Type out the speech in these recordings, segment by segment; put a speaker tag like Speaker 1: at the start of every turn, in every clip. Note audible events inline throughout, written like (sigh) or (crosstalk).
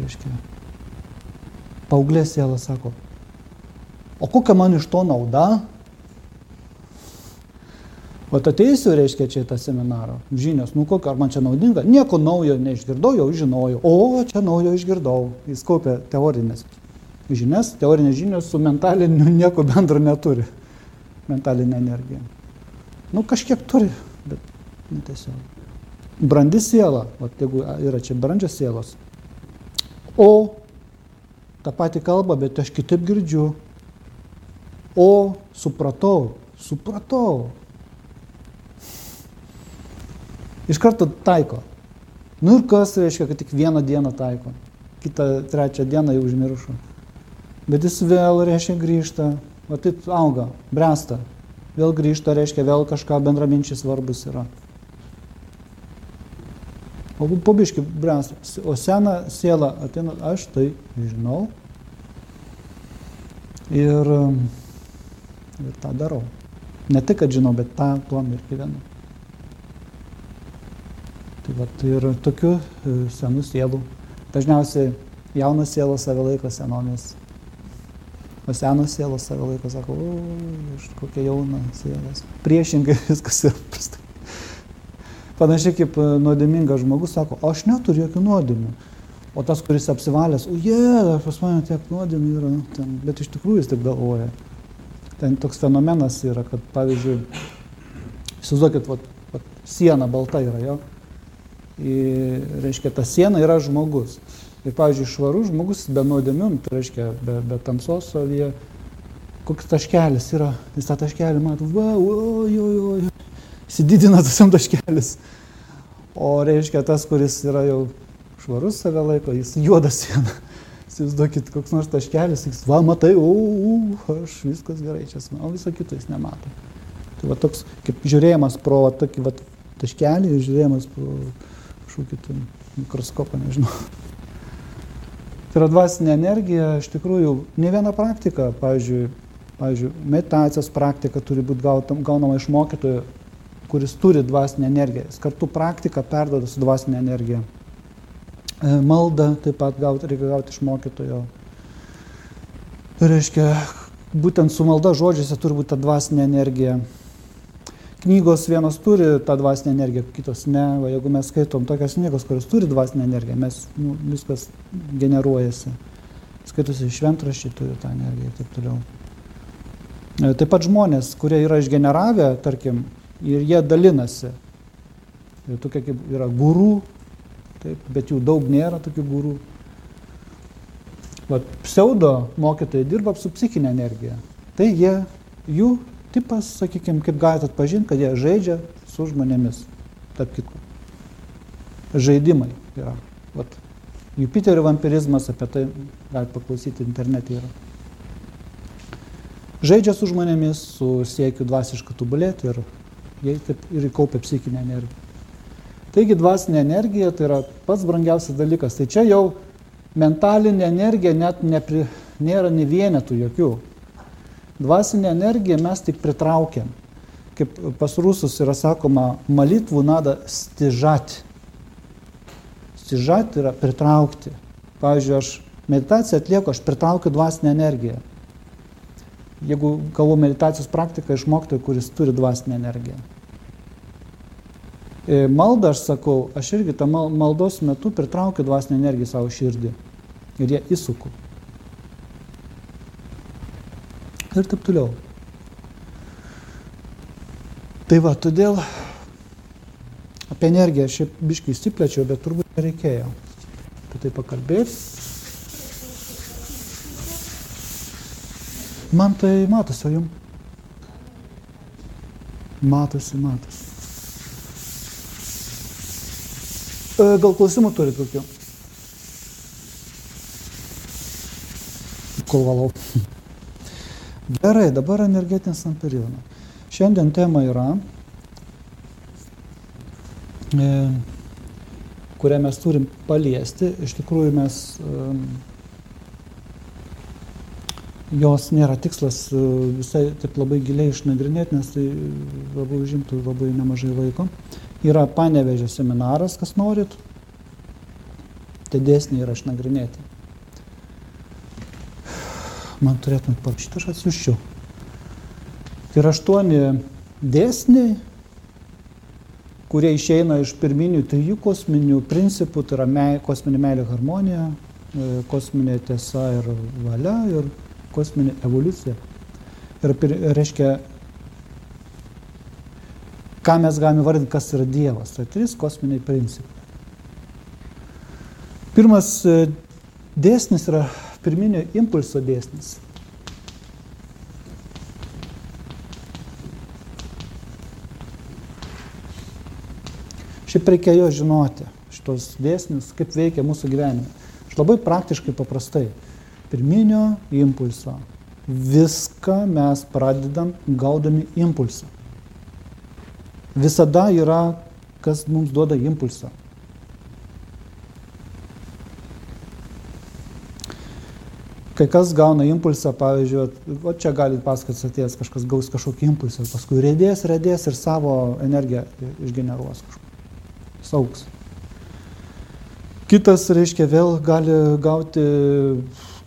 Speaker 1: reiškia, paauglė siela sako, o kokia man iš to nauda? O ateisiu, reiškia, čia į tą seminarą. Žinios, nu kokia, ar man čia naudinga? Nieko naujo neišgirdau, jau žinojau. O, čia naujo išgirdau. Jis kaupia teorinės žinias, teorinės žinios su mentaliniu nieko bendro neturi. Mentalinė energija. Nu, kažkiek turi, bet nu, tiesiog. Brandi siela, o jeigu yra čia brandžios sielos. O, tą patį kalbą, bet aš kitaip girdžiu. O, supratau, supratau. Iš karto taiko. Nu ir kas reiškia, kad tik vieną dieną taiko. Kitą trečią dieną jau užmiršo. Bet jis vėl, reiškia, grįžta. O taip auga, bręsta. Vėl grįžta, reiškia, vėl kažką bendraminčiai svarbus yra. Pabiški bręsta. O sena siela ateina, aš tai žinau. Ir, ir tą darau. Ne tik, kad žinau, bet tą tuom ir gyvenu. Tai va, tai ir tokių e, senų sielų. Dažniausiai jaunas sielos save laiko senomis. O senos sielos save laiko, sako, o, iš kokia jauna sielas. Priešingai viskas yra prastai. Panašiai kaip e, nuodėmingas žmogus sako, aš neturiu jokių nuodėmių. O tas, kuris apsivalęs, o jie, yeah, pas mane tiek nuodėmių yra, nu, ten, bet iš tikrųjų jis taip galvoja. Ten toks fenomenas yra, kad pavyzdžiui, įsivaizduokit, siena balta yra jo, į, reiškia, ta siena yra žmogus. Ir, pavyzdžiui, švarus žmogus be nuodėmių, tai reiškia, be, be tamsos savyje, koks taškelis yra, jis tą taškelį mato, va, oi, oi, oi, įsididina tas jam taškelis. O reiškia, tas, kuris yra jau švarus save laiko, jis juoda siena. Įsivaizduokit, koks nors taškelis, jis, va, matai, o, o, aš viskas gerai čia, o viso kito jis nemato. Tai va toks, kaip žiūrėjimas pro va, tokį va, taškelį, žiūrėjimas pro kažkokį mikroskopą, nežinau. (laughs) Tai yra dvasinė energija, iš tikrųjų, ne viena praktika, pavyzdžiui, pavyzdžiui meditacijos praktika turi būti gaunama iš mokytojo, kuris turi dvasinę energiją. Jis kartu praktiką perdoda su dvasinė energija. E, malda taip pat gauti, reikia gauti iš mokytojo. Tai reiškia, būtent su malda žodžiuose turi būti ta dvasinė energija knygos vienos turi tą dvasinę energiją, kitos ne. O jeigu mes skaitom tokias knygos, kurios turi dvasinę energiją, mes nu, viskas generuojasi. Skaitosi šventraščiai turi tą energiją ir taip toliau. E, taip pat žmonės, kurie yra išgeneravę, tarkim, ir jie dalinasi. Ir tokie kaip yra gurų, taip, bet jų daug nėra tokių gurų. Vat pseudo mokytojai dirba su psichinė energija. Tai jie, jų tipas, sakykime, kaip galite atpažinti, kad jie žaidžia su žmonėmis, tarp kitko. Žaidimai yra. Vat, Jupiterio vampirizmas, apie tai galite paklausyti internete yra. Žaidžia su žmonėmis, su siekiu dvasiškai tobulėti ir jie taip ir kaupia psichinę energiją. Taigi dvasinė energija tai yra pats brangiausias dalykas. Tai čia jau mentalinė energija net nepri, nėra ne vienetų jokių. Dvasinę energiją mes tik pritraukiam. Kaip pas rusus yra sakoma, malitvų nada stižati. Stižati yra pritraukti. Pavyzdžiui, aš meditaciją atlieku, aš pritraukiu dvasinę energiją. Jeigu kalbu meditacijos praktiką iš mokytojo, kuris turi dvasinę energiją. E, maldą aš sakau, aš irgi tą maldos metu pritraukiu dvasinę energiją savo širdį ir ją įsuku. ir taip toliau. Tai va, todėl apie energiją šiaip biškai įsiplečiau, bet turbūt nereikėjo apie tai pakalbėti. Man tai matosi, o jum? Matosi, matosi. E, gal klausimų turit kokių? Kol valau. Gerai, dabar energetinis santarina. Šiandien tema yra, e, kurią mes turim paliesti. Iš tikrųjų mes e, jos nėra tikslas e, visai taip labai giliai išnagrinėti, nes tai labai užimtų labai nemažai laiko. Yra panevežė seminaras, kas norit. tie dėsniai yra išnagrinėti. Man turėtumėt parašyti, aš atsiųščiau. Tai yra aštuoni dėsniai, kurie išeina iš pirminių trijų kosminių principų, tai yra mei, kosminė meilė harmonija, e, kosminė tiesa ir valia ir kosminė evoliucija. Ir reiškia, ką mes galime vardinti, kas yra Dievas. Tai trys kosminiai principai. Pirmas e, dėsnis yra pirminio impulso dėsnis. Šiaip reikia jo žinoti, šitos dėsnius, kaip veikia mūsų gyvenime. Aš labai praktiškai paprastai. Pirminio impulso. Viską mes pradedam gaudami impulsą. Visada yra, kas mums duoda impulsą. kai kas gauna impulsą, pavyzdžiui, o čia gali paskats atėjęs, kažkas gaus kažkokį impulsą, paskui rėdės, rėdės ir savo energiją išgeneruos kažkur. Saugs. Kitas, reiškia, vėl gali gauti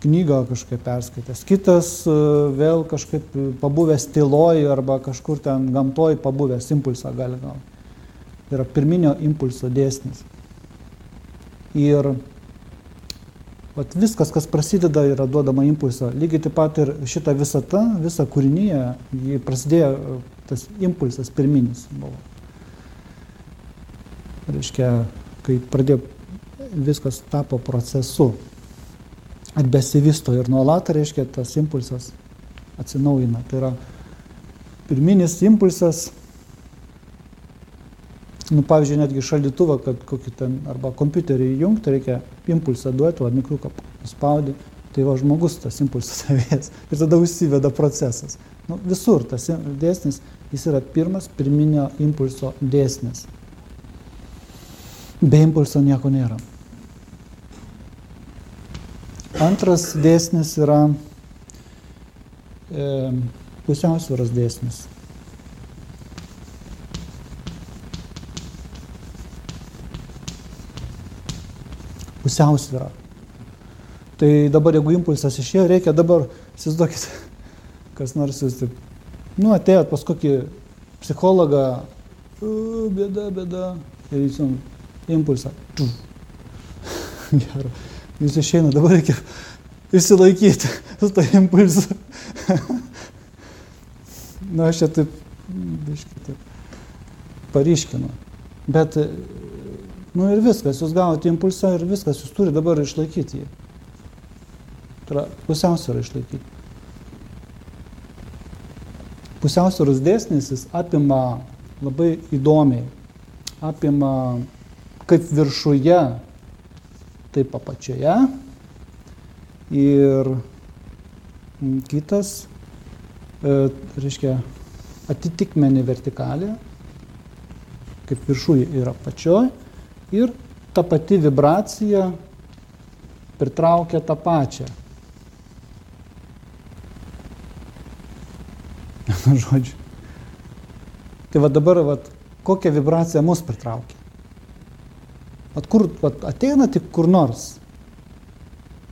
Speaker 1: knygą kažkaip perskaitęs. Kitas e, vėl kažkaip pabuvęs tyloj arba kažkur ten gamtoj pabuvęs impulsą gali gauti. Tai yra pirminio impulso dėsnis. Ir Vat viskas, kas prasideda, yra duodama impulso. Lygiai taip pat ir šita visata, visa kūrinyje, jį prasidėjo tas impulsas pirminis buvo. Reiškia, kai pradėjo viskas tapo procesu ir besivysto ir nuolat, reiškia, tas impulsas atsinaujina. Tai yra pirminis impulsas nu, pavyzdžiui, netgi šaldytuvą, kad kokį ten arba kompiuterį įjungti, reikia impulsą duoti, o mygtuką spaudi, tai va žmogus tas impulsas (laughs) savės ir tada užsiveda procesas. Nu, visur tas dėsnis, jis yra pirmas pirminio impulso dėsnis. Be impulso nieko nėra. Antras dėsnis yra e, pusiausvėros dėsnis. pusiausvyrą. Tai dabar, jeigu impulsas išėjo, reikia dabar, įsivaizduokit, (laughs) kas nors jūs taip, nu, atėjot pas kokį psichologą, bėda, bėda, ir jūs jums impulsą. (laughs) Gerai. Jūs išeina, dabar reikia išsilaikyti su to impulsu. (laughs) Na, aš čia taip, biškai taip, pariškinu. Bet Nu ir viskas, jūs gavote impulsą ir viskas, jūs turite dabar išlaikyti jį. Tai yra pusiausvyrą išlaikyti. Pusiausvėros dėsnis jis apima labai įdomiai, apima kaip viršuje, taip apačioje. Ir kitas, e, reiškia, atitikmenį vertikalį, kaip viršuje yra apačioje ir ta pati vibracija pritraukia tą pačią. (laughs) Žodžiu. Tai va dabar, va, kokia vibracija mus pritraukia. Vat kur vat, ateina tik kur nors,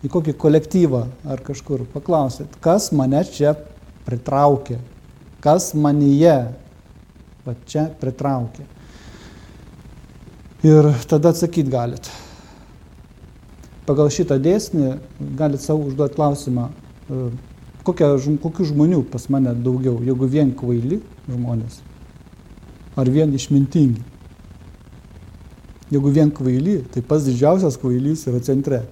Speaker 1: į kokį kolektyvą ar kažkur paklausėt, kas mane čia pritraukė, kas manyje va čia pritraukė. Ir tada atsakyti galit. Pagal šitą dėsnį galit savo užduoti klausimą, e, kokia, kokių žmonių pas mane daugiau, jeigu vien kvaili žmonės, ar vien išmintingi. Jeigu vien kvaili, tai pas didžiausias kvailys yra centre.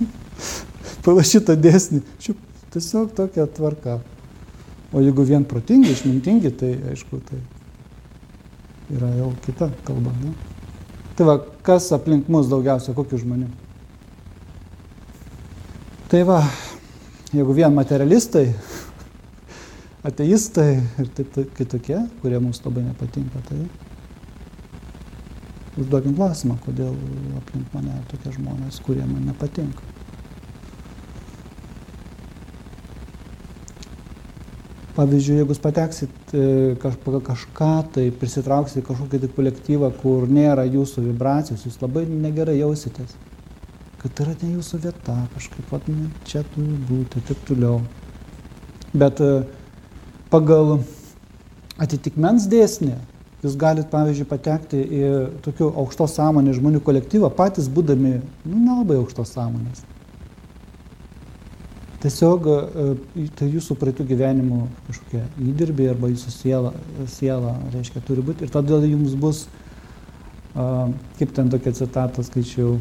Speaker 1: (laughs) Pagal šitą dėsnį, šiup, tiesiog tokia tvarka. O jeigu vien protingi, išmintingi, tai aišku, tai yra jau kita kalba. Ne? Tai va, kas aplink mus daugiausia, kokių žmonių? Tai va, jeigu vien materialistai, (laughs) ateistai ir taip tai, kitokie, kurie mums labai nepatinka, tai užduokim klausimą, kodėl aplink mane tokie žmonės, kurie man nepatinka. Pavyzdžiui, jeigu jūs pateksit e, kažką, tai prisitrauksit kažkokį tai kolektyvą, kur nėra jūsų vibracijos, jūs labai negerai jausitės. Kad tai yra ne jūsų vieta, kažkaip ne, čia turi būti, taip toliau. Bet e, pagal atitikmens dėsnį jūs galit, pavyzdžiui, patekti į tokių aukštos sąmonės žmonių kolektyvą, patys būdami, nu, nelabai aukštos sąmonės. Tiesiog e, tai jūsų praeitų gyvenimų kažkokie įdirbiai arba jūsų siela, siela reiškia, turi būti. Ir todėl jums bus, kaip ten tokia citata skaičiau,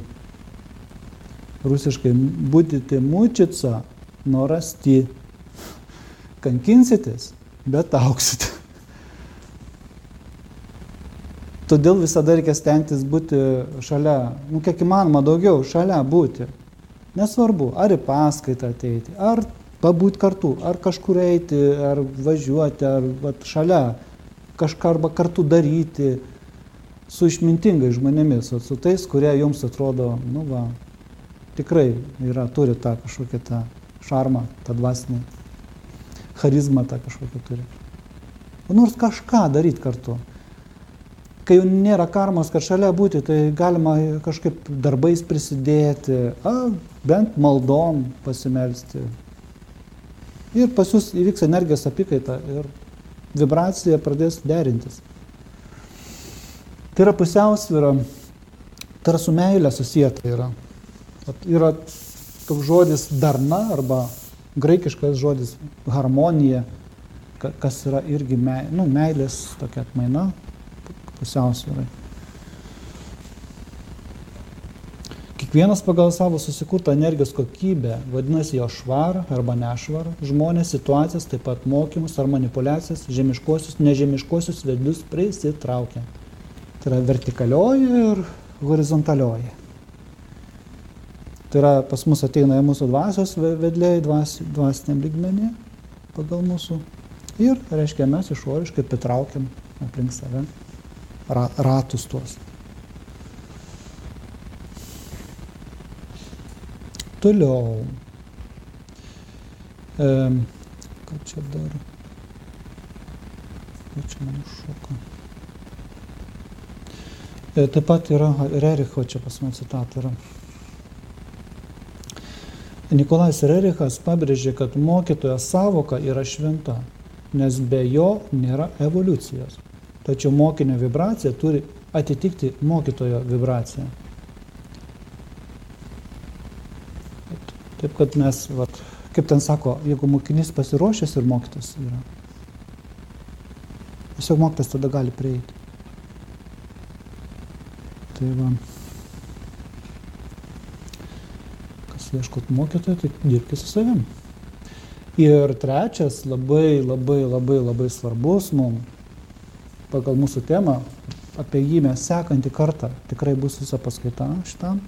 Speaker 1: rusiškai, būdite mučica, norasti, kankinsitės, bet auksit. Todėl visada reikia stengtis būti šalia, nu kiek įmanoma daugiau, šalia būti. Nesvarbu, ar į paskaitą ateiti, ar pabūti kartu, ar kažkur eiti, ar važiuoti, ar vat, šalia kažką arba kartu daryti su išmintingai žmonėmis, su tais, kurie jums atrodo, nu va, tikrai yra, turi tą kažkokią tą šarmą, tą dvasinį, charizmą tą kažkokią turi. Nors kažką daryti kartu kai jau nėra karmos, kad šalia būti, tai galima kažkaip darbais prisidėti, a, bent maldom pasimelsti. Ir pas jūs įvyks energijos apykaita ir vibracija pradės derintis. Tai yra pusiausvyra, tai yra su meilė susijęta yra. Yra toks žodis darna arba graikiškas žodis harmonija, kas yra irgi me, nu, meilės tokia atmaina, pusiausvyrai. Kiekvienas pagal savo susikurtą energijos kokybę, vadinasi jo švarą arba nešvarą, žmonės, situacijas, taip pat mokymus ar manipulacijas, žemiškosius, nežemiškosius vedlius prisitraukia. Tai yra vertikalioji ir horizontalioji. Tai yra pas mus ateina į mūsų dvasios vedliai, dvas, dvasiniam lygmenį pagal mūsų. Ir, reiškia, mes išoriškai pritraukiam aplink save ratus tuos. Toliau. E, ką čia dar? Ką čia man užšoka? E, taip pat yra Rericho, čia pas man citata yra. Nikolais Rerichas pabrėžė, kad mokytojo savoka yra šventa, nes be jo nėra evoliucijos tačiau mokinio vibracija turi atitikti mokytojo vibraciją. Taip kad mes, vat, kaip ten sako, jeigu mokinys pasiruošęs ir mokytas yra, tiesiog mokytas tada gali prieiti. Tai va, kas ieškot mokytojo, tai dirbti su savim. Ir trečias labai, labai, labai, labai svarbus mums pagal mūsų temą, apie jį mes sekantį kartą tikrai bus visa paskaita šitam.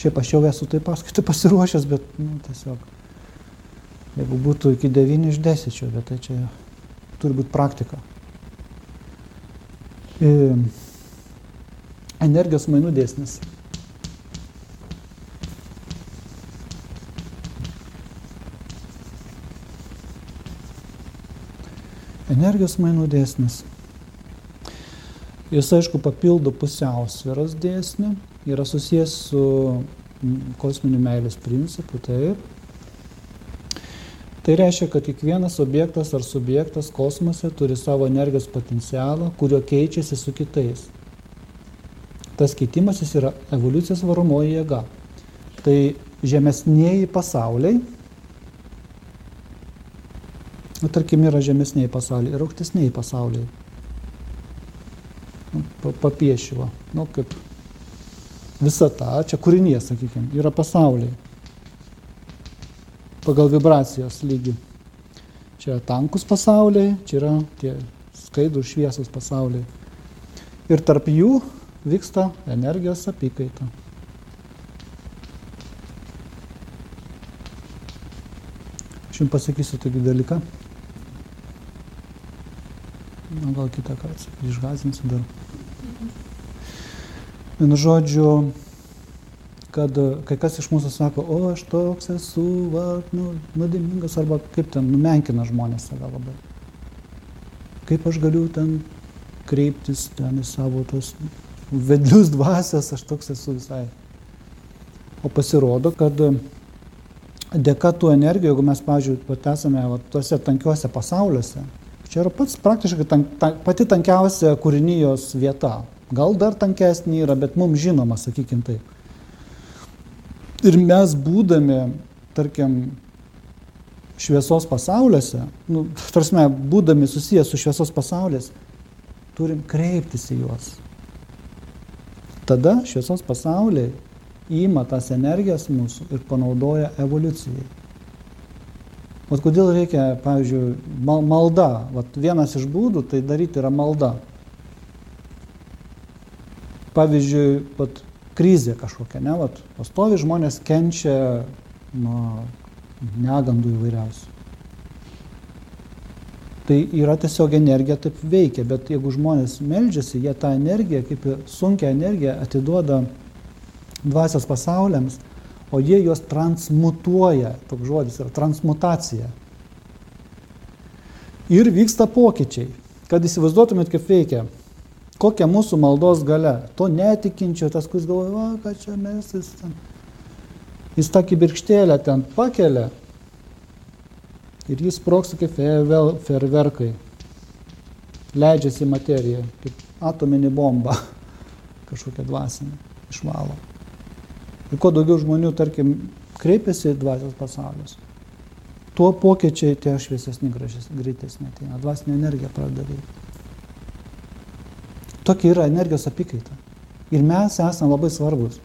Speaker 1: Šiaip aš jau esu tai paskaitai pasiruošęs, bet nu, tiesiog, jeigu būtų iki 9 iš 10, bet tai čia turi būti praktika. E, energijos mainų dėsnis. Energijos mainų dėsnis. Jis, aišku, papildo pusiausvėros dėsnį, yra susijęs su kosminiu meilės principu, taip. Tai reiškia, kad kiekvienas objektas ar subjektas kosmose turi savo energijos potencialą, kurio keičiasi su kitais. Tas keitimasis yra evoliucijos varomoji jėga. Tai žemesnėjai pasauliai, nu, tarkim, yra žemesnėjai pasauliai ir aukštesnėjai pasauliai papiešiu, nu, kaip visata, čia kūrinė, sakykime, yra pasauliai pagal vibracijos lygį. Čia yra tankus pasauliai, čia yra tie skaidrų šviesos pasauliai. Ir tarp jų vyksta energijos apykaita. Aš jums pasakysiu tokį dalyką. Na, gal kitą kartą išgazinsiu dar. Vienu žodžiu, kad kai kas iš mūsų sako, o aš toks esu, va, nu, nuodėmingas, arba kaip ten numenkina žmonės save labai. Kaip aš galiu ten kreiptis ten į savo tos vedlius dvasias, aš toks esu visai. O pasirodo, kad dėka tų energijų, jeigu mes, pavyzdžiui, esame va, tuose tankiuose pasauliuose, čia yra pats praktiškai tank, ta, pati tankiausia kūrinijos vieta. Gal dar tankesnė yra, bet mums žinoma, sakykime taip. Ir mes būdami, tarkim, šviesos pasauliuose, nu, tarsi, būdami susijęs su šviesos pasauliais, turim kreiptis į juos. Tada šviesos pasauliai įima tas energijas mūsų ir panaudoja evoliucijai. Vat kodėl reikia, pavyzdžiui, malda. Vat vienas iš būdų tai daryti yra malda. Pavyzdžiui, vat krizė kažkokia, ne, vat pastovi žmonės kenčia nuo negandų įvairiausių. Tai yra tiesiog energija taip veikia, bet jeigu žmonės meldžiasi, jie tą energiją, kaip sunkia energija, atiduoda dvasios pasauliams, o jie juos transmutuoja, toks žodis yra transmutacija. Ir vyksta pokyčiai, kad įsivaizduotumėt, kaip veikia, kokia mūsų maldos gale, to netikinčio, tas, kuris galvoja, va, ką čia mes, jis, ten, jis tą kibirkštėlę ten pakelia ir jis sproksta kaip ferverkai, leidžiasi į materiją, kaip atominį bombą, (laughs) kažkokią dvasinę, išvalo. Ir kuo daugiau žmonių, tarkim, kreipiasi į dvasios pasaulius, tuo pokyčiai tie šviesesni, greitesni ateina. Dvasinė energija pradeda veikti. Tokia yra energijos apykaita. Ir mes esame labai svarbus.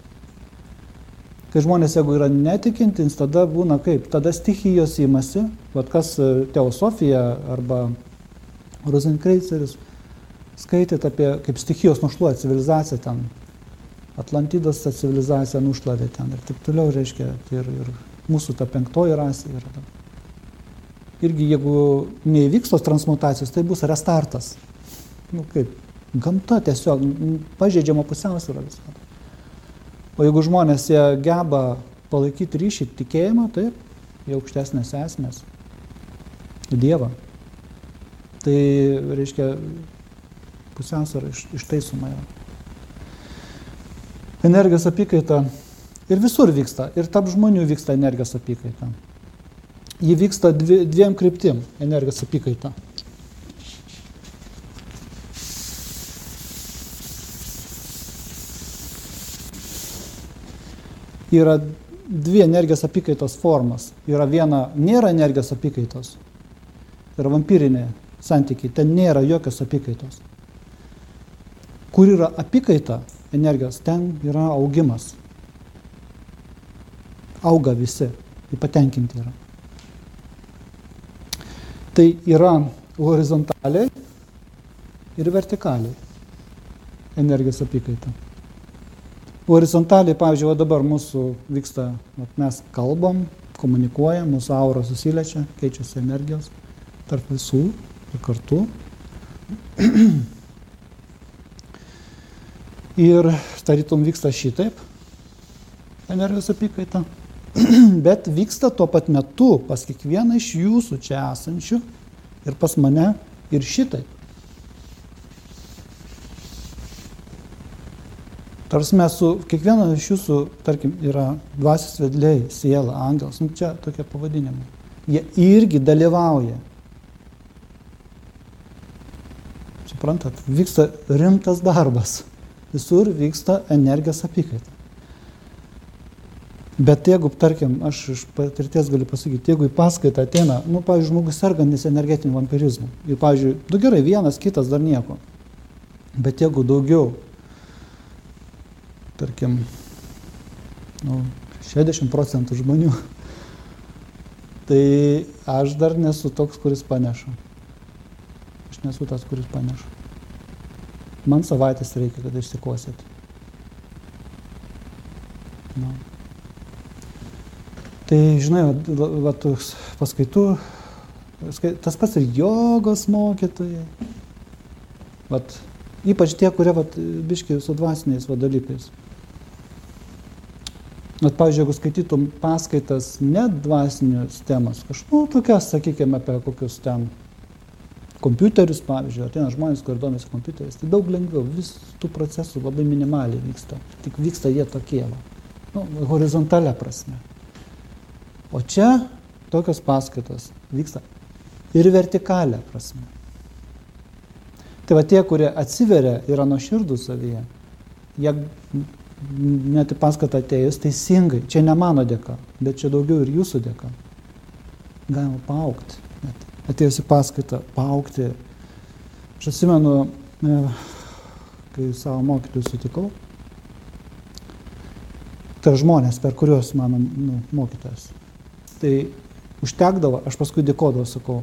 Speaker 1: Kai žmonės, jeigu yra netikintins, tada būna kaip, tada stichijos įmasi, vad kas e, teosofija arba Rosenkreiceris skaitėt apie kaip stichijos nušluoja civilizaciją ten Atlantidos ta civilizacija nušlavė ten ir taip toliau, reiškia, tai ir, ir mūsų ta penktoji rasė yra. Tam. Irgi jeigu neįvyks tos transmutacijos, tai bus restartas. Nu kaip, gamta tiesiog pažeidžiama pusiausvyrą visą. O jeigu žmonės jie geba palaikyti ryšį tikėjimą, taip, į aukštesnės esmės, į Dievą, tai reiškia pusiausvyrą iš, ištaisoma yra energijos apykaita ir visur vyksta, ir tarp žmonių vyksta energijos apykaita. Ji vyksta dvi, dviem kryptim energijos apykaita. Yra dvi energijos apykaitos formas. Yra viena, nėra energijos apykaitos. Yra vampyrinė santykiai, ten nėra jokios apykaitos. Kur yra apykaita, energijos, ten yra augimas. Auga visi, patenkinti yra. Tai yra horizontaliai ir vertikaliai energijos apykaita. Horizontaliai, pavyzdžiui, dabar mūsų vyksta, mes kalbam, komunikuojam, mūsų aura susiliečia, keičiasi energijos tarp visų ir kartu. (clears throat) Ir tarytum vyksta šitaip, energijos apykaita, (clears throat) bet vyksta tuo pat metu pas kiekvieną iš jūsų čia esančių ir pas mane ir šitaip. Tarsi mes su kiekviena iš jūsų, tarkim, yra dvasios vedliai, siela, angelas, nu čia tokie pavadinimai. Jie irgi dalyvauja. Suprantat, vyksta rimtas darbas visur vyksta energijos apykaita. Bet jeigu, tarkim, aš iš patirties galiu pasakyti, jeigu į paskaitą ateina, nu, pavyzdžiui, žmogus sergantis energetiniu vampirizmu, ir, pavyzdžiui, du gerai, vienas, kitas dar nieko, bet jeigu daugiau, tarkim, nu, 60 procentų žmonių, tai aš dar nesu toks, kuris paneša. Aš nesu tas, kuris paneša. Man savaitės reikia, kad išsikosėt. Nu. Tai, žinai, va, va, paskaitų, tas pats ir jogos mokytojai. Vat, ypač tie, kurie vat, biški su dvasiniais vadalykais. Net, pavyzdžiui, jeigu skaitytum paskaitas ne dvasinius temas, kažkaip, nu, tokias, sakykime, apie kokius ten kompiuterius, pavyzdžiui, ateina žmonės, kurie domisi kompiuteriais, tai daug lengviau, vis tų procesų labai minimaliai vyksta, tik vyksta jie tokie, va, nu, horizontalia prasme. O čia tokios paskaitos vyksta ir vertikalę prasme. Tai va tie, kurie atsiveria, yra nuoširdų savyje, jie net į paskatą atėjus teisingai, čia ne mano dėka, bet čia daugiau ir jūsų dėka. Galima paaukti, net atėjus į paskaitą, paaukti. Aš atsimenu, e, kai savo mokytojus sutikau, tai žmonės, per kuriuos mano nu, mokytas. Tai užtekdavo, aš paskui dėkodavau, sakau,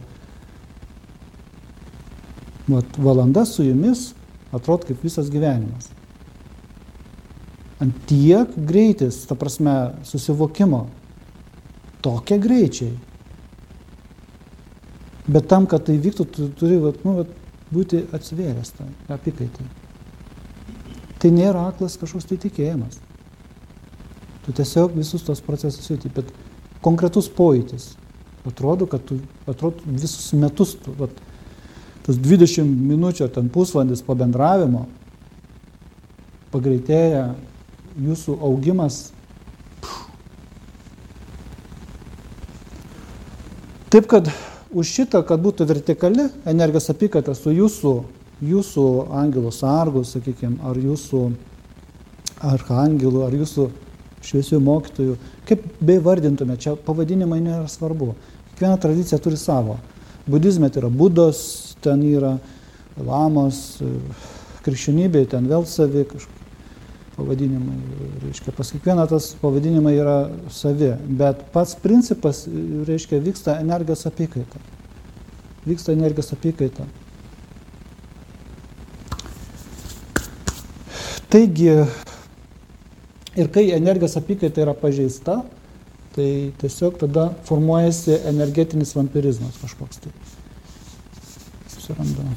Speaker 1: vat, valanda su jumis atrodo kaip visas gyvenimas. Ant tiek greitis, ta prasme, susivokimo, tokie greičiai. Bet tam, kad tai vyktų, tu turi vat, nu, vat, būti atsivėręs tą apykaitai. Tai nėra aklas kažkoks tai tikėjimas. Tu tiesiog visus tos procesus jūti, bet konkretus pojūtis. Atrodo, kad tu atrodo, visus metus, tu, vat, tas 20 minučių ar ten pusvalandis pabendravimo pagreitėja jūsų augimas. Taip, kad už šitą, kad būtų vertikali energijos apykaita su jūsų, jūsų angelų sargu, sakykime, ar jūsų archangelų, ar jūsų šviesių mokytojų, kaip bei vardintume, čia pavadinimai nėra svarbu. Kiekviena tradicija turi savo. Budizme tai yra budos, ten yra lamos, krikščionybė, ten vėl savi kažkokie pavadinimai. Reiškia, pas kiekvieną tas pavadinimai yra savi, bet pats principas, reiškia, vyksta energijos apykaita. Vyksta energijos apykaita. Taigi, ir kai energijos apykaita yra pažeista, tai tiesiog tada formuojasi energetinis vampirizmas kažkoks tai. Susiranda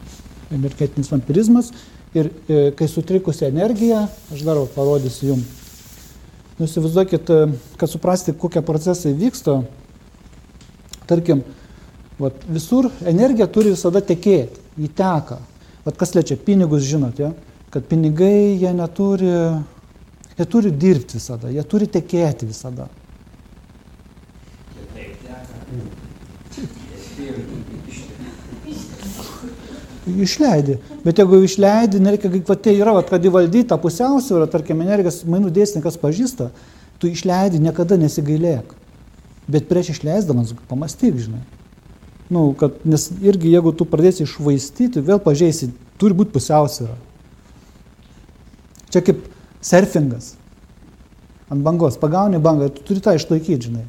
Speaker 1: energetinis vampirizmas ir e, kai sutrikusi energija, aš dar parodysiu jums. Nusivaizduokit, e, kad suprasti, kokie procesai vyksta, tarkim, vat, visur energija turi visada tekėti, jį teka. Vat kas lečia pinigus, žinot, ja? kad pinigai jie neturi, jie turi dirbti visada, jie turi tekėti visada. Išleidi. Bet jeigu išleidi, nereikia, kad tai yra, kad įvaldyta pusiausvyrą, tarkim, energijos mainų dėsnį, kas pažįsta, tu išleidi, niekada nesigailėk. Bet prieš išleisdamas, pamastyk, žinai. Nu, kad, nes irgi jeigu tu pradėsi išvaistyti, vėl pažeisi, turi būti pusiausvyrą. Čia kaip surfingas. Ant bangos. Pagauni bangą tu turi tą išlaikyti, žinai.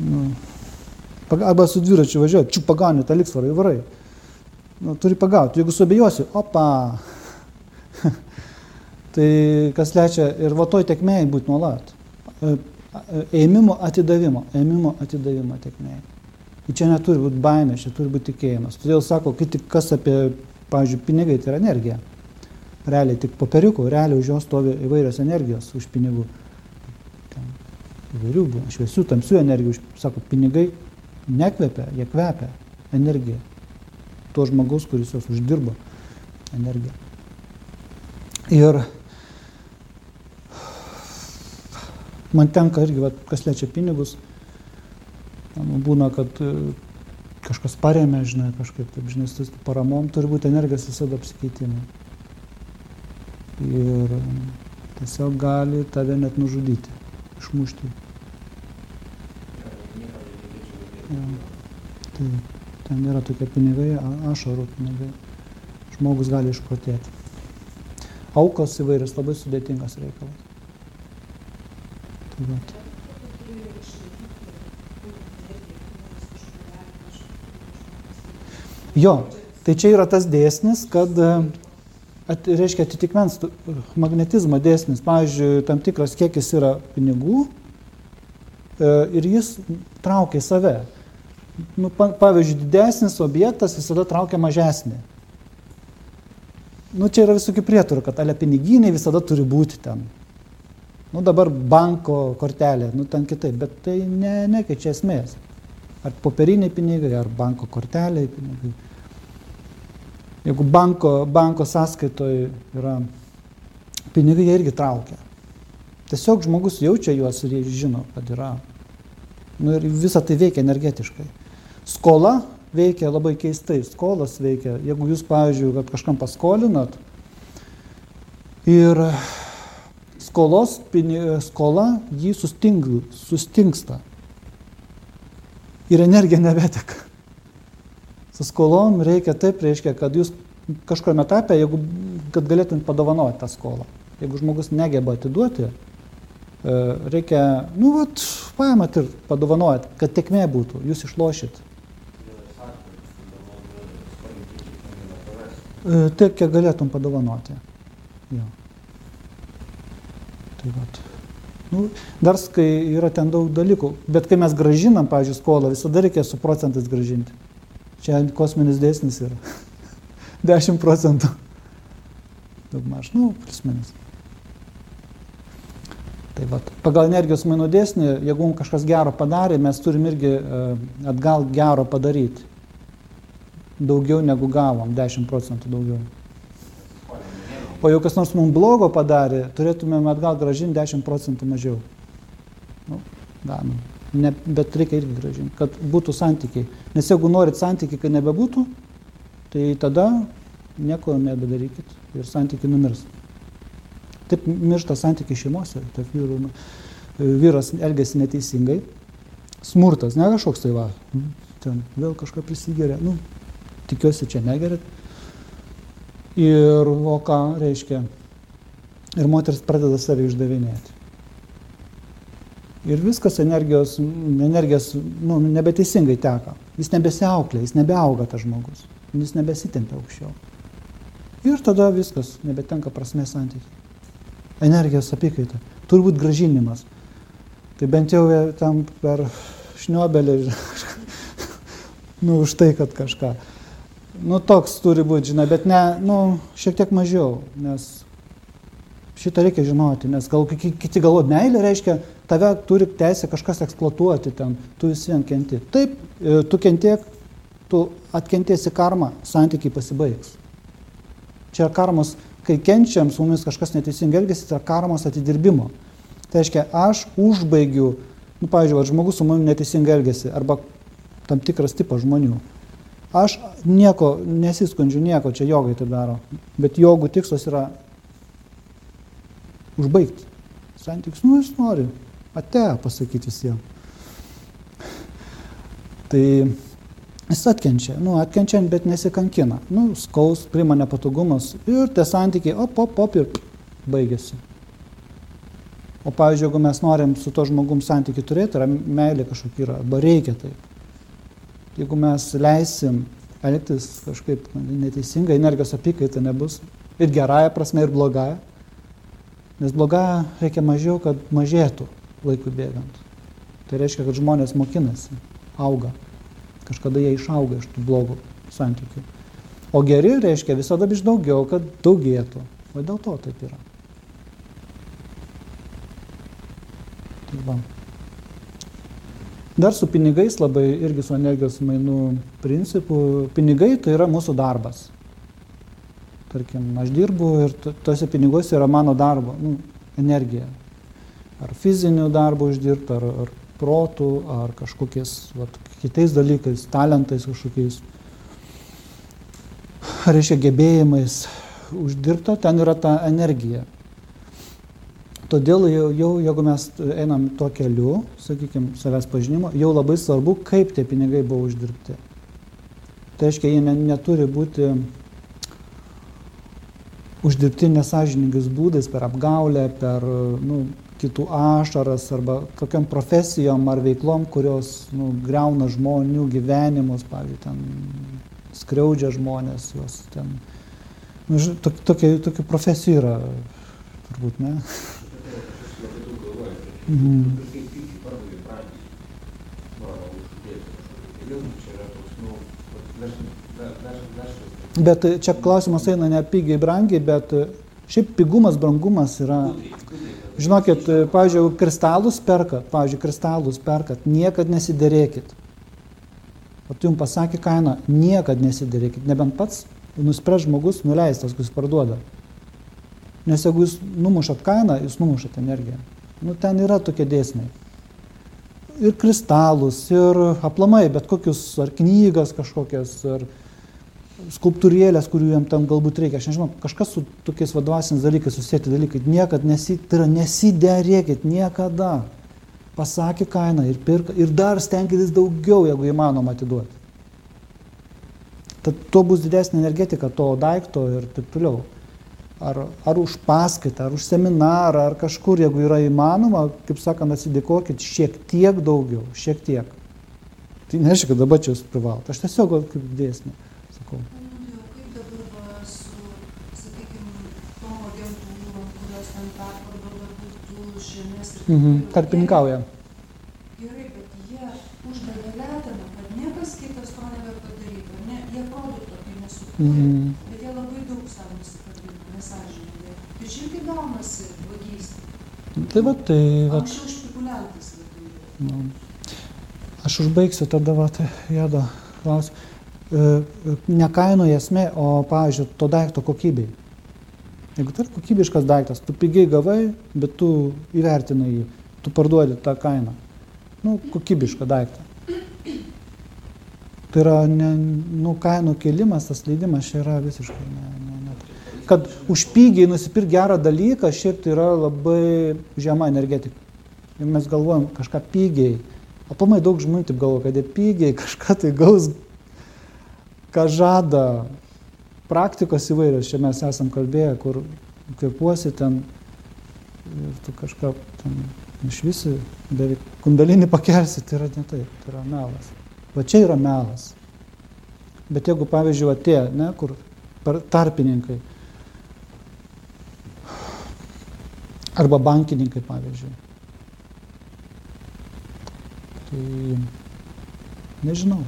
Speaker 1: Nu, arba su dviračiu važiuoji, čiu pagauni tą liksvarą įvarai. Nu, turi pagauti. Jeigu suabejosi, opa. (laughs) tai kas lečia ir va toj tekmėjai būti nuolat. Ėmimo atidavimo, ėmimo atidavimo tekmėjai. Ir čia neturi būti baimė, čia turi būti tikėjimas. Todėl sako, kai tik kas apie, pavyzdžiui, pinigai, tai yra energija. Realiai tik popieriukų, realiai už jos stovi įvairios energijos už pinigų. Ten įvairių šviesių, tamsių energijų, sako, pinigai nekvepia, jie kvepia energija. Tuo žmogaus, kuris jos uždirba energiją. Ir man tenka irgi, va, kas lečia pinigus, būna, kad e, kažkas paremė, žinai, kažkaip, taip, žinai, su paramom turi būti energijos visada apsikeitimai. Ir tiesiog gali tave net nužudyti, išmušti. Ja. Tai ten yra tokie pinigai, ašarų pinigai. Žmogus gali išprotėti. Aukos įvairius labai sudėtingas reikalas. Tai vat. Jo, tai čia yra tas dėsnis, kad at, reiškia atitikmens magnetizmo dėsnis. Pavyzdžiui, tam tikras kiekis yra pinigų e, ir jis traukia į save nu, pavyzdžiui, didesnis objektas visada traukia mažesnį. Nu, čia yra visokių prieturų, kad ale piniginiai visada turi būti ten. Nu dabar banko kortelė, nu ten kitaip, bet tai ne, nekeičia esmės. Ar popieriniai pinigai, ar banko korteliai pinigai. Jeigu banko, banko sąskaitoje yra pinigai, jie irgi traukia. Tiesiog žmogus jaučia juos ir jie žino, kad yra. Nu, ir visa tai veikia energetiškai. Skola veikia labai keistai. Skolas veikia, jeigu jūs, pavyzdžiui, kad kažkam paskolinat ir skolos, skola jį susting, sustingsta. Ir energija nebeteka. Su skolom reikia taip, reiškia, kad jūs kažkuriame etape, jeigu, kad galėtum padovanoti tą skolą. Jeigu žmogus negeba atiduoti, e, reikia, nu, vat, paimat ir padovanojat, kad tekmė būtų, jūs išlošit. Tiek, kiek galėtum padovanoti. Jo. Tai vat. Nu, dar kai yra ten daug dalykų, bet kai mes gražinam, pavyzdžiui, skolą, visada reikia su procentais gražinti. Čia kosminis dėsnis yra. (laughs) 10 procentų. Daugmaž, nu, plus minus. Tai vat, pagal energijos mainų dėsnį, jeigu mums kažkas gero padarė, mes turim irgi uh, atgal gero padaryti daugiau negu gavom, 10 procentų daugiau. O jau kas nors mums blogo padarė, turėtumėm atgal gražinti 10 procentų mažiau. Nu, galim. Ne, bet reikia irgi gražinti, kad būtų santykiai. Nes jeigu norit santykiai, kad nebebūtų, tai tada nieko nebedarykit ir santykiai numirs. Taip miršta santykiai šeimose, tarp vyrų. Vyras elgesi neteisingai, smurtas, ne kažkoks tai va, ten vėl kažką prisigeria, nu, tikiuosi čia negerit. Ir o ką reiškia? Ir moteris pradeda save išdavinėti. Ir viskas energijos, energijos nu, nebeteisingai teka. Jis nebesiauklė, jis nebeauga tas žmogus. Jis nebesitempia aukščiau. Ir tada viskas, nebetenka prasmės santykiai. Energijos apykaita. Turbūt gražinimas. Tai bent jau tam per šniobelį, (laughs) nu, už tai, kad kažką. Nu, toks turi būti, žinai, bet ne, nu, šiek tiek mažiau, nes šitą reikia žinoti, nes gal kiti galvo, meilė reiškia, tave turi teisę kažkas eksploatuoti ten, tu vis vien kenti. Taip, e, tu kentiek, tu atkentėsi karmą, santykiai pasibaigs. Čia karmos, kai kenčiam, su mumis kažkas neteisingai elgesi, tai yra karmos atidirbimo. Tai reiškia, aš užbaigiu, nu, pavyzdžiui, žmogus su manimi neteisingai elgesi, arba tam tikras tipas žmonių. Aš nieko nesiskundžiu, nieko čia jogai tai daro, bet jogų tikslas yra užbaigti santykius. Nu, jis nori ate pasakyti visiems. Tai jis atkenčia, nu, atkenčiant, bet nesikankina. Nu, skaus, prima nepatogumas ir tie santykiai, op, op, op ir baigėsi. O pavyzdžiui, jeigu mes norim su to žmogum santykių turėti, yra meilė kažkokia yra, arba reikia taip jeigu mes leisim elgtis kažkaip neteisingai, energijos apykaita nebus ir gerąją prasme, ir blogąją. Nes blogąją reikia mažiau, kad mažėtų laikui bėgant. Tai reiškia, kad žmonės mokinasi, auga. Kažkada jie išauga iš tų blogų santykių. O geri reiškia visada biš daugiau, kad daugėtų. O dėl to taip yra. Tai va. Dar su pinigais labai irgi su energijos mainų principu. Pinigai tai yra mūsų darbas. Tarkim, aš dirbu ir tose piniguose yra mano darbo, nu, energija. Ar fizinių darbų uždirbti, ar, ar protų, ar kažkokiais vat, kitais dalykais, talentais kažkokiais. Reiškia gebėjimais uždirbta, ten yra ta energija. Todėl jau, jau jeigu mes einam tuo keliu, sakykime, savęs pažinimo, jau labai svarbu, kaip tie pinigai buvo uždirbti. Tai reiškia, jie ne, neturi būti uždirbti nesažiningais būdais, per apgaulę, per nu, kitų ašaras arba tokiam profesijom ar veiklom, kurios nu, greuna žmonių gyvenimus, pavyzdžiui, ten skriaudžia žmonės, juos ten. Nu, tokių profesijų yra, turbūt, ne? (laughs) Mhm. Bet čia klausimas eina ne pigiai, brangiai, bet šiaip pigumas, brangumas yra. Žinokit, pavyzdžiui, jeigu kristalus perkat, pavyzdžiui, kristalus perkat, niekad nesiderėkit. O tu jums pasakė kainą, niekad nesiderėkit, nebent pats nuspręs žmogus nuleistas, kuris parduoda. Nes jeigu jūs numušat kainą, jūs numušat energiją. Nu, ten yra tokie dėsniai. Ir kristalus, ir aplamai, bet kokius, ar knygas kažkokias, ar skulptūrėlės, kurių jam tam galbūt reikia. Aš nežinau, kažkas su tokiais vadovasiniais dalykais susėti dalykai. Niekad nesi, tai yra nesiderėkit, niekada. Pasakė kainą ir pirka ir dar stenkitės daugiau, jeigu įmanoma atiduoti. Tad tuo bus didesnė energetika to daikto ir taip toliau. Ar, ar už paskaitą, ar už seminarą, ar kažkur, jeigu yra įmanoma, kaip sakant, atsidėkokit šiek tiek daugiau, šiek tiek. Tai nereiškia, kad dabar čia jūs privalot. Aš tiesiog kaip dėsnė sakau. Mhm. Tarpininkauja.
Speaker 2: Gerai, bet jie uždavė leteną, kad niekas kitas to nebepadaryti, ne? Jie produkto tai nesukūrė,
Speaker 1: Mhm.
Speaker 2: bet jie labai daug savo nusikabino, nesažininkai. Tai čia irgi gaunasi vagystė.
Speaker 1: Tai va, tai va.
Speaker 2: Labai.
Speaker 1: Nu. Aš užbaigsiu tada, va, tai jėdo klausimu. Ne kainų esmė, o, pavyzdžiui, to daikto kokybei. Jeigu tai yra kokybiškas daiktas, tu pigiai gavai, bet tu įvertinai jį, tu parduodi tą kainą. Nu, kokybišką daiktą. Tai yra, ne, nu, kainų kelimas, tas leidimas čia yra visiškai ne, ne. Kad už pigiai nusipirkti gerą dalyką, šiaip tai yra labai žema energetika. Ir mes galvojam kažką pigiai. Aplamai daug žmonių taip galvoja, kad jie pigiai (laughs) kažką tai gaus, ką žada. Praktikos įvairios, čia mes esam kalbėję, kur kvepuosi ten ir tu kažką ten iš visi beveik kundalinį pakelsi, tai yra ne taip, tai yra melas. Va čia yra melas. Bet jeigu, pavyzdžiui, atėjo, ne, kur tarpininkai, arba bankininkai, pavyzdžiui, tai nežinau.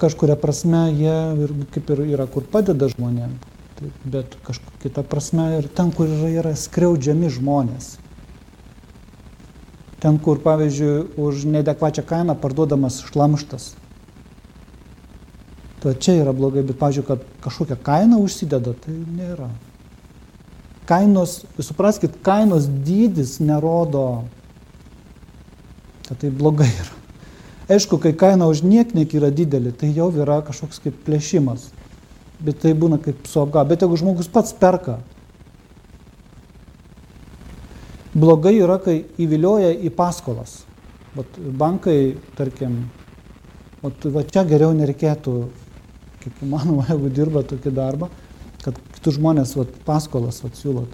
Speaker 1: Kažkuria prasme jie ir kaip ir yra, kur padeda žmonėm, tai, bet kažkokia kita prasme ir ten, kur yra, yra skriaudžiami žmonės. Ten, kur, pavyzdžiui, už nedekvačią kainą parduodamas šlamštas. Tai čia yra blogai, bet, pavyzdžiui, kad kažkokią kainą užsideda, tai nėra. Kainos, supraskite, kainos dydis nerodo, kad tai blogai yra. Aišku, kai kaina už nieknek yra didelė, tai jau yra kažkoks kaip plėšimas. Bet tai būna kaip su apga. Bet jeigu žmogus pats perka, blogai yra, kai įvilioja į paskolas. Vat bankai, tarkim, vat, va čia geriau nereikėtų, kiek įmanoma, (laughs) jeigu dirba tokį darbą, kitus žmonės vat, paskolas vat, siūlot.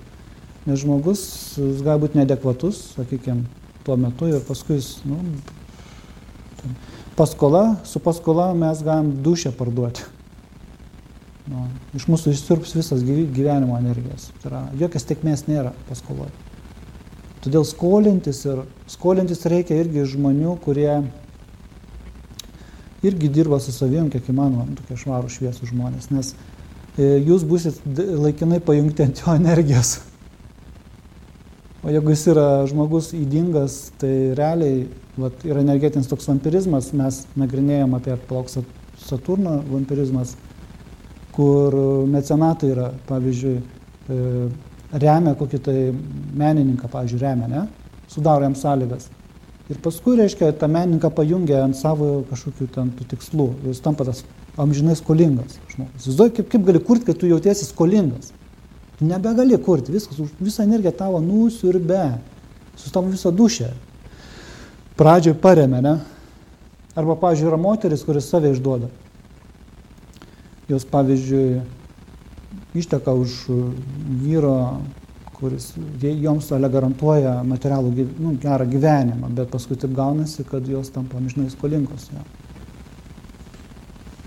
Speaker 1: Nes žmogus jis gali būti neadekvatus, sakykime, tuo metu ir paskui jis, nu, ten, paskola, su paskola mes galim dušę parduoti. Nu, iš mūsų išsirps visas gyvenimo energijos. Tai yra, jokios tekmės nėra paskoloje. Todėl skolintis ir skolintis reikia irgi žmonių, kurie irgi dirba su savim, kiek įmanoma, nu, tokie švarų šviesų žmonės, nes jūs busit laikinai pajungti ant jo energijos. O jeigu jis yra žmogus įdingas, tai realiai vat, yra energetinis toks vampirizmas, mes nagrinėjom apie plauk Sat- Saturno vampirizmas, kur mecenatai yra, pavyzdžiui, e, remia kokį tai menininką, pavyzdžiui, remia, ne? sudaro jam sąlygas. Ir paskui, reiškia, tą menininką pajungia ant savo kažkokių ten tų tikslų. Jis tampa tas amžinai skolingas žmogus. Įsivaizduoji, kaip, kaip gali kurti, kai tu jautiesi skolingas. Tu nebegali kurti, viskas, visa energija tavo nusiurbė. Sustam visą dušę. Pradžioj paremė, ne? Arba, pavyzdžiui, yra moteris, kuris save išduoda. Jos, pavyzdžiui, išteka už uh, vyro, kuris joms ale garantuoja materialų nu, gerą gyvenimą, bet paskui taip gaunasi, kad jos tampa amžinai skolingos. Ja.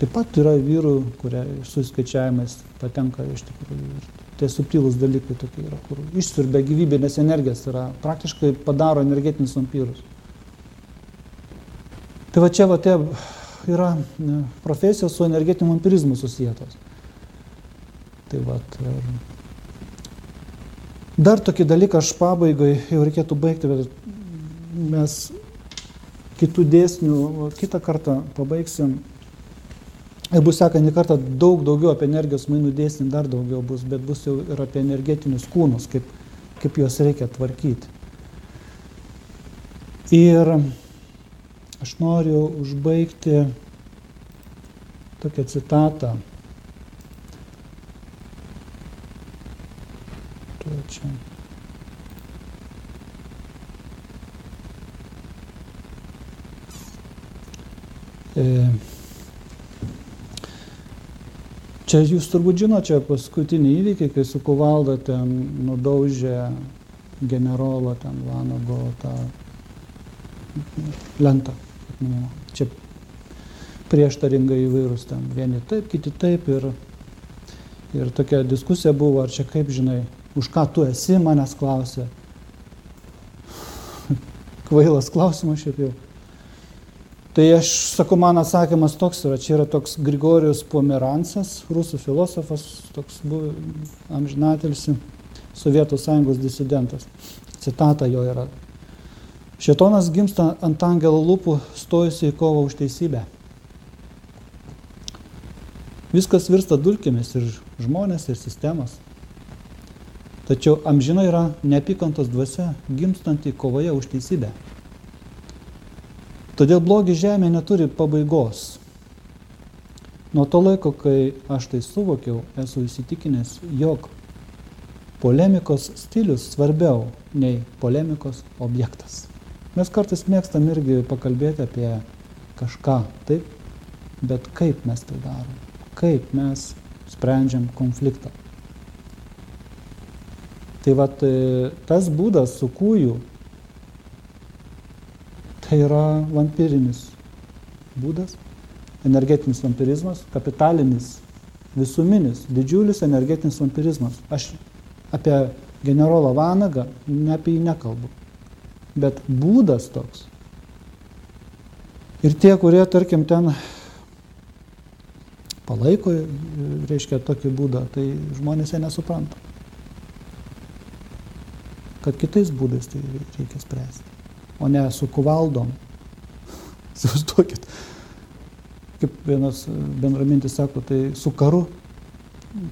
Speaker 1: Taip pat yra vyrų, kurie su skaičiavimais patenka iš tikrųjų. Ir tie subtilūs dalykai tokie yra, kur išsiurbia gyvybinės energijas, tai yra praktiškai padaro energetinius vampyrus. Tai va čia va tie yra profesijos su energetiniu vampirizmu susijėtos. Tai va, ir Dar tokį dalyką aš pabaigai jau reikėtų baigti, bet mes kitų dėsnių kitą kartą pabaigsim. Ir bus sekantį kartą daug daugiau apie energijos mainų dėsnį, dar daugiau bus, bet bus jau ir apie energetinius kūnus, kaip, kaip juos reikia tvarkyti. Ir aš noriu užbaigti tokią citatą. Tuo čia. E, čia jūs turbūt žinote, čia paskutinį įvykį, kai su Kuvalda ten nudaužė generolo ten Vanago tą lentą. Čia prieštaringai įvairūs ten. Vieni taip, kiti taip. Ir, ir tokia diskusija buvo, ar čia kaip žinai, už ką tu esi, manęs klausė. (laughs) Kvailas klausimas šiaip jau. Tai aš sakau, man atsakymas toks yra, čia yra toks Grigorijus Pomeransas, rusų filosofas, toks buvo amžinatelsi, Sovietų sąjungos disidentas. Citata jo yra. Šetonas gimsta ant angelo lūpų, stojusi į kovą už teisybę. Viskas virsta dulkėmis ir žmonės, ir sistemas. Tačiau amžina yra neapykantos dvasia, gimstanti kovoje už teisybę. Todėl blogis žemė neturi pabaigos. Nuo to laiko, kai aš tai suvokiau, esu įsitikinęs, jog polemikos stilius svarbiau nei polemikos objektas. Mes kartais mėgstam irgi pakalbėti apie kažką, taip, bet kaip mes tai darom, kaip mes sprendžiam konfliktą. Tai va, tas būdas su kūju Tai yra vampirinis būdas, energetinis vampirizmas, kapitalinis, visuminis, didžiulis energetinis vampirizmas. Aš apie generolą Vanagą ne apie jį nekalbu, bet būdas toks. Ir tie, kurie, tarkim, ten palaiko, reiškia, tokį būdą, tai žmonės jie nesupranta. Kad kitais būdais tai reikia spręsti o ne su kuvaldom. Įsivaizduokit. Kaip vienas bendramintis sako, tai su karu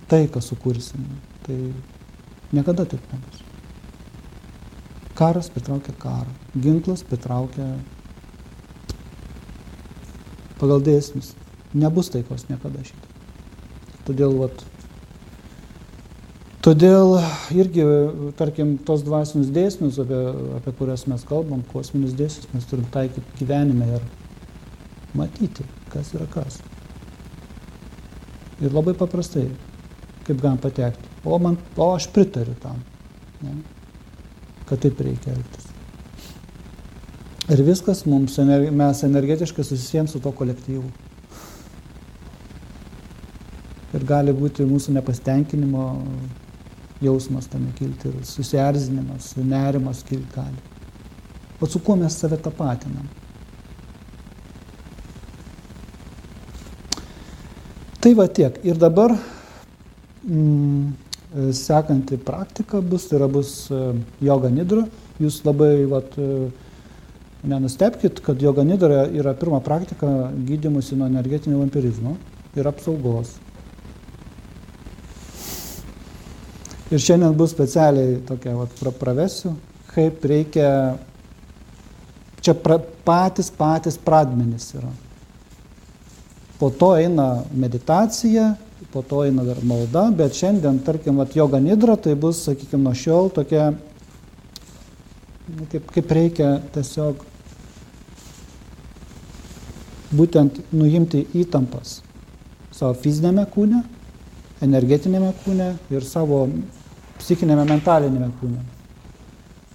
Speaker 1: taiką sukursim. Tai niekada taip nebus. Karas pritraukia karą. Ginklas pritraukia pagal dėsnius. Nebus taikos niekada šitą. Todėl vat, Todėl irgi, tarkim, tos dvasinius dėsnius, apie, apie kurias mes kalbam, kosminius dėsnius, mes turim taikyti gyvenime ir matyti, kas yra kas. Ir labai paprastai, kaip galim patekti. O, man, o aš pritariu tam, ne? kad taip reikia elgtis. Ir viskas mums, mes energetiškai susisiem su to kolektyvu. Ir gali būti mūsų nepastenkinimo jausmas tame kilti ir susierzinimas, nerimas kilti gali. O su kuo mes save tapatinam? Tai va tiek. Ir dabar mm, sekanti praktika bus, tai yra bus joga e, nidra. Jūs labai vat, e, nenustepkite, kad joga nidra yra pirma praktika gydymusi nuo energetinio vampirizmo ir apsaugos. Ir šiandien bus specialiai tokia, vat, pra, pravesiu, kaip reikia, čia pra, patys patys pradmenys yra. Po to eina meditacija, po to eina dar malda, bet šiandien, tarkim, vat, joga nidra, tai bus, sakykime, nuo šiol tokia, nu, kaip, kaip reikia tiesiog būtent nuimti įtampas savo fizinėme kūne, energetinėme kūne ir savo psichinėme, mentalinėme kūne.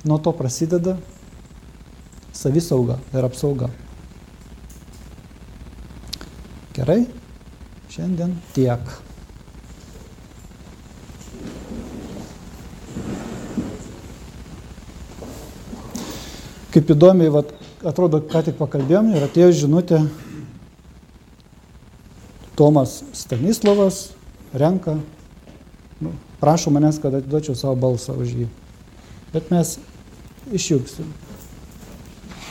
Speaker 1: Nuo to prasideda savisauga ir apsauga. Gerai, šiandien tiek. Kaip įdomiai, vat, atrodo, ką tik pakalbėjom ir atėjo žinutė, Tomas Stanislavas renka nu, prašo manęs, kad atiduočiau savo balsą už jį. Bet mes išjungsim.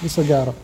Speaker 1: Viso gero.